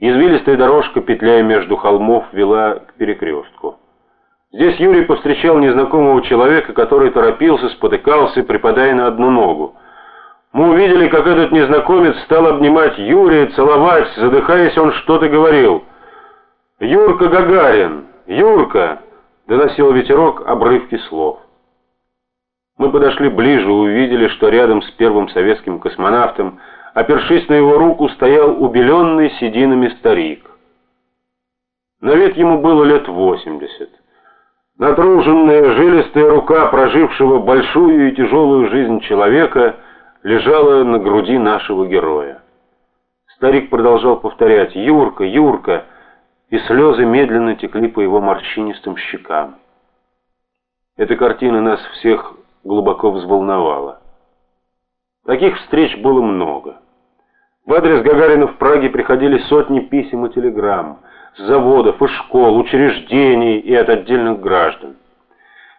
Извилистая дорожка, петляя между холмов, вела к перекрестку. Здесь Юрий повстречал незнакомого человека, который торопился, спотыкался, припадая на одну ногу. Мы увидели, как этот незнакомец стал обнимать Юрия, целовать, задыхаясь, он что-то говорил. «Юрка Гагарин! Юрка!» — доносил ветерок обрывки слов. Мы подошли ближе и увидели, что рядом с первым советским космонавтом, опершись на его руку, стоял убеленный сединами старик. На вид ему было лет восемьдесят. Натруженная жилистая рука прожившего большую и тяжелую жизнь человека лежала на груди нашего героя. Старик продолжал повторять «Юрка, Юрка!» и слезы медленно текли по его морщинистым щекам. Эта картина нас всех глубоко взволновала. Таких встреч было много. В адрес Гагарина в Праге приходили сотни писем и телеграмм с заводов и школ, учреждений и от отдельных граждан.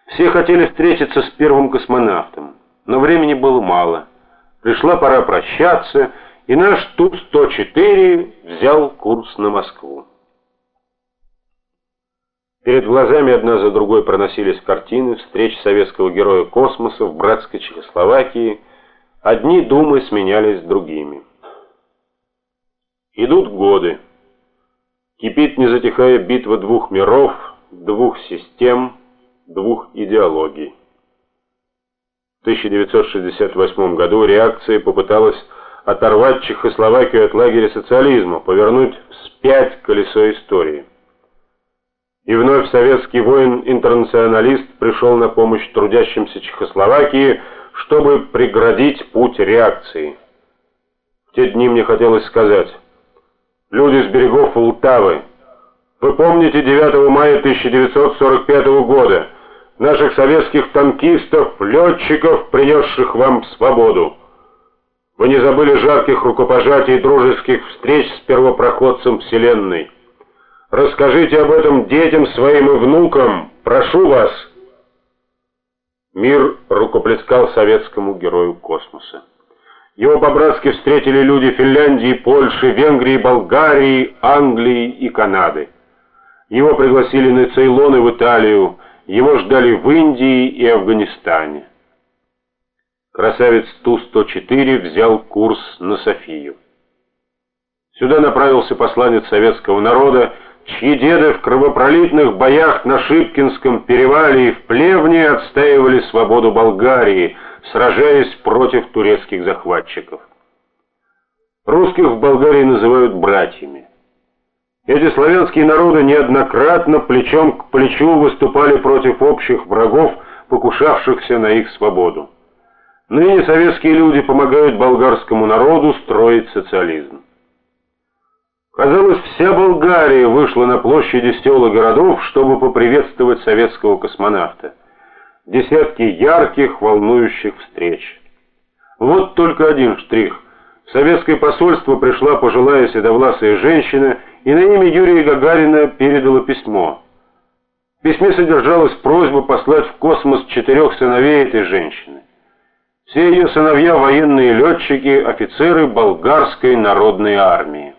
Все хотели встретиться с первым космонавтом, но времени было мало. Пришла пора прощаться, и наш Ту-104 взял курс на Москву. Перед глазами одна за другой проносились картины встреч советского героя космоса в братской Чехословакии. Одни думы сменялись другими. Идут годы. Кипит, не затихая, битва двух миров, двух систем, двух идеологий. В 1968 году реакция попыталась оторвать Чехословакию от лагеря социализма, повернуть вспять колесо истории. И вновь советский воин-интернационалист пришел на помощь трудящимся Чехословакии, чтобы преградить путь реакции. В те дни мне хотелось сказать, люди с берегов Ултавы, вы помните 9 мая 1945 года, наших советских танкистов, летчиков, принесших вам свободу. Вы не забыли жарких рукопожатий и дружеских встреч с первопроходцем Вселенной. Расскажите об этом детям своим и внукам. Прошу вас. Мир рукоплескал советскому герою космоса. Его по-братски встретили люди Финляндии, Польши, Венгрии, Болгарии, Англии и Канады. Его пригласили на Цейлон и в Италию, его ждали в Индии и Афганистане. Красавец Ту-104 взял курс на Софию. Сюда направился посланец советского народа, чьи деды в кровопролитных боях на Шипкинском перевале и в Плевне отстаивали свободу Болгарии, сражаясь против турецких захватчиков. Русских в Болгарии называют братьями. Эти славянские народы неоднократно плечом к плечу выступали против общих врагов, покушавшихся на их свободу. Ныне советские люди помогают болгарскому народу строить социализм. Казалось, вся Болгария вышла на площади сел и городов, чтобы поприветствовать советского космонавта. Десятки ярких, волнующих встреч. Вот только один штрих. В советское посольство пришла пожилая седовласая женщина и на имя Юрия Гагарина передала письмо. В письме содержалась просьба послать в космос четырех сыновей этой женщины. Все ее сыновья военные летчики, офицеры болгарской народной армии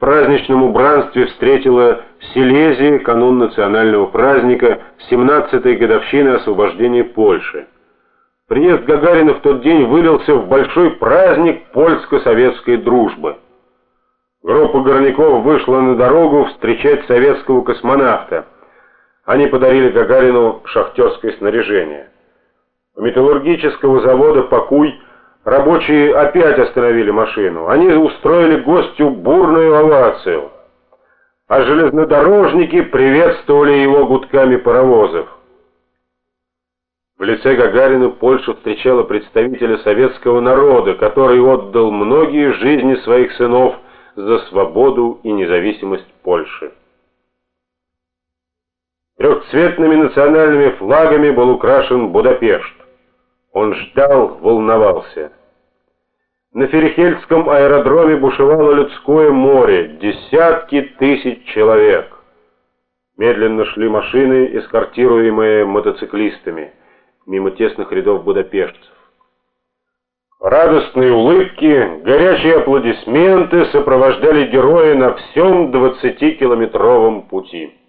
праздничном убранстве встретила Силезия канун национального праздника 17-й годовщины освобождения Польши. Приезд Гагарина в тот день вылился в большой праздник польско-советской дружбы. Группа горняков вышла на дорогу встречать советского космонавта. Они подарили Гагарину шахтерское снаряжение. У металлургического завода «Покуй» Рабочие опять остановили машину. Они устроили гостю бурную овацию. А железнодорожники приветствовали его гудками паровозов. В лице Гагарина Польша встречала представителя советского народа, который отдал многие жизни своих сынов за свободу и независимость Польши. Трехцветными национальными флагами был украшен Будапешт. Он ждал, волновался. На Ферихельском аэродроме бушевало людское море, десятки тысяч человек. Медленно шли машины, эскортируемые мотоциклистами, мимо тесных рядов будапештцев. Радостные улыбки, горячие аплодисменты сопровождали героя на всем 20-километровом пути.